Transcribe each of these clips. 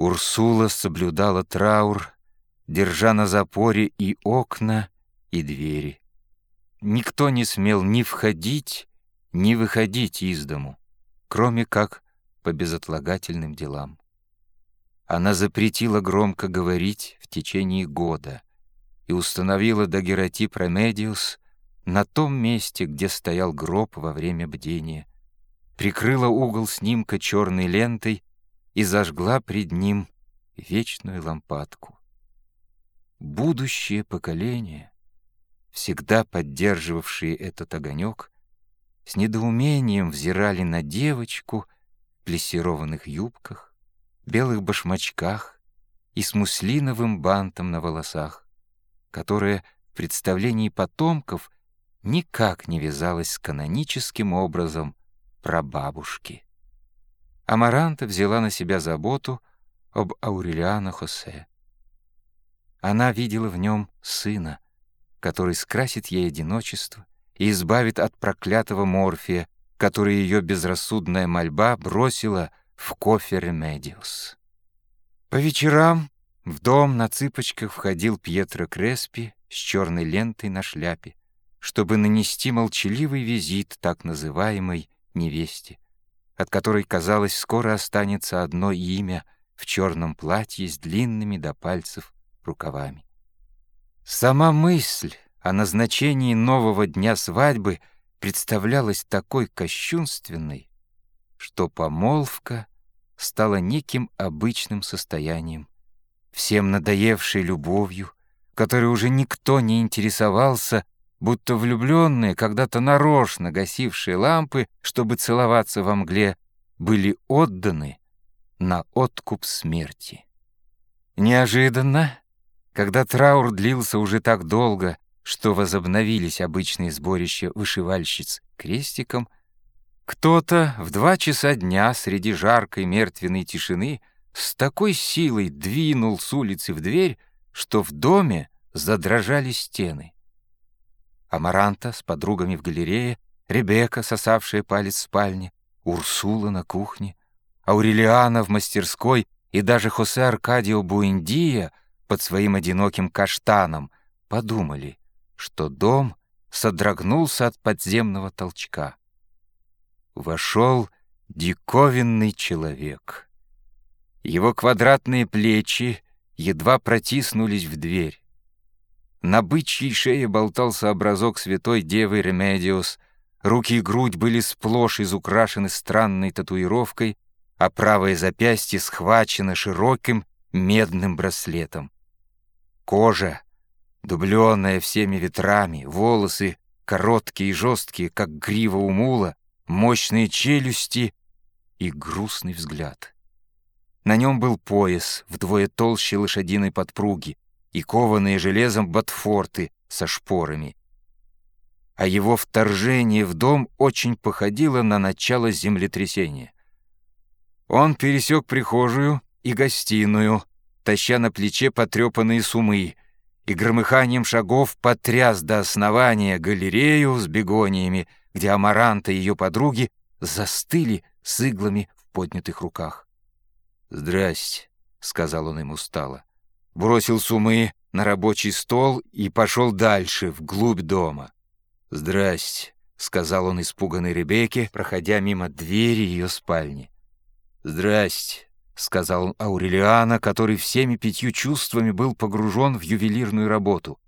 Урсула соблюдала траур, держа на запоре и окна, и двери. Никто не смел ни входить, ни выходить из дому, кроме как по безотлагательным делам. Она запретила громко говорить в течение года и установила дагерротип Ремедиус на том месте, где стоял гроб во время бдения, прикрыла угол снимка черной лентой и зажгла пред ним вечную лампадку. Будущее поколение, всегда поддерживавшие этот огонек, с недоумением взирали на девочку в плессированных юбках, белых башмачках и с муслиновым бантом на волосах, которая в представлении потомков никак не вязалась с каноническим образом прабабушки. Амаранта взяла на себя заботу об Аурелиано Хосе. Она видела в нем сына, который скрасит ей одиночество и избавит от проклятого морфия, который ее безрассудная мольба бросила в кофе Ремедиус. По вечерам в дом на цыпочках входил Пьетро Креспи с черной лентой на шляпе, чтобы нанести молчаливый визит так называемой невесте, от которой, казалось, скоро останется одно имя в черном платье с длинными до пальцев рукавами. Сама мысль о назначении нового дня свадьбы представлялась такой кощунственной, что помолвка стала неким обычным состоянием, всем надоевшей любовью, которой уже никто не интересовался, будто влюбленные, когда-то нарочно гасившие лампы, чтобы целоваться во мгле, были отданы на откуп смерти. Неожиданно, когда траур длился уже так долго, что возобновились обычные сборища вышивальщиц крестиком, кто-то в два часа дня среди жаркой мертвенной тишины с такой силой двинул с улицы в дверь, что в доме задрожали стены. Амаранта с подругами в галерее, Ребекка, сосавшая палец в спальне, Урсула на кухне, Аурелиана в мастерской и даже Хосе Аркадио Буэндия под своим одиноким каштаном подумали, что дом содрогнулся от подземного толчка. Вошел диковинный человек. Его квадратные плечи едва протиснулись в дверь. На бычьей шее болтался образок святой девы Ремедиус, руки и грудь были сплошь изукрашены странной татуировкой, а правое запястье схвачено широким медным браслетом. Кожа, дубленная всеми ветрами, волосы короткие и жесткие, как грива у мула, мощные челюсти и грустный взгляд. На нем был пояс вдвое толще лошадиной подпруги, и кованые железом ботфорты со шпорами. А его вторжение в дом очень походило на начало землетрясения. Он пересек прихожую и гостиную, таща на плече потрепанные сумы, и громыханием шагов потряс до основания галерею с бегониями, где Амаранта и ее подруги застыли с иглами в поднятых руках. «Здрасте», — сказал он им устало бросил сумы на рабочий стол и пошел дальше, вглубь дома. «Здрасте», — сказал он испуганной Ребекке, проходя мимо двери ее спальни. «Здрасте», — сказал он Аурелиана, который всеми пятью чувствами был погружен в ювелирную работу.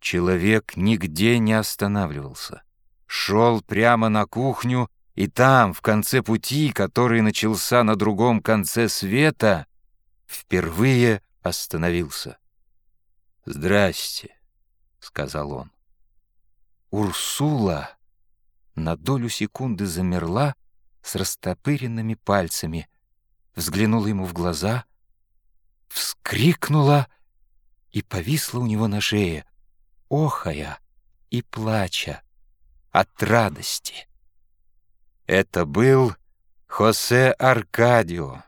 Человек нигде не останавливался. Шел прямо на кухню, и там, в конце пути, который начался на другом конце света, впервые остановился. «Здрасте», — сказал он. Урсула на долю секунды замерла с растопыренными пальцами, взглянула ему в глаза, вскрикнула и повисла у него на шее, охая и плача от радости. Это был Хосе Аркадио.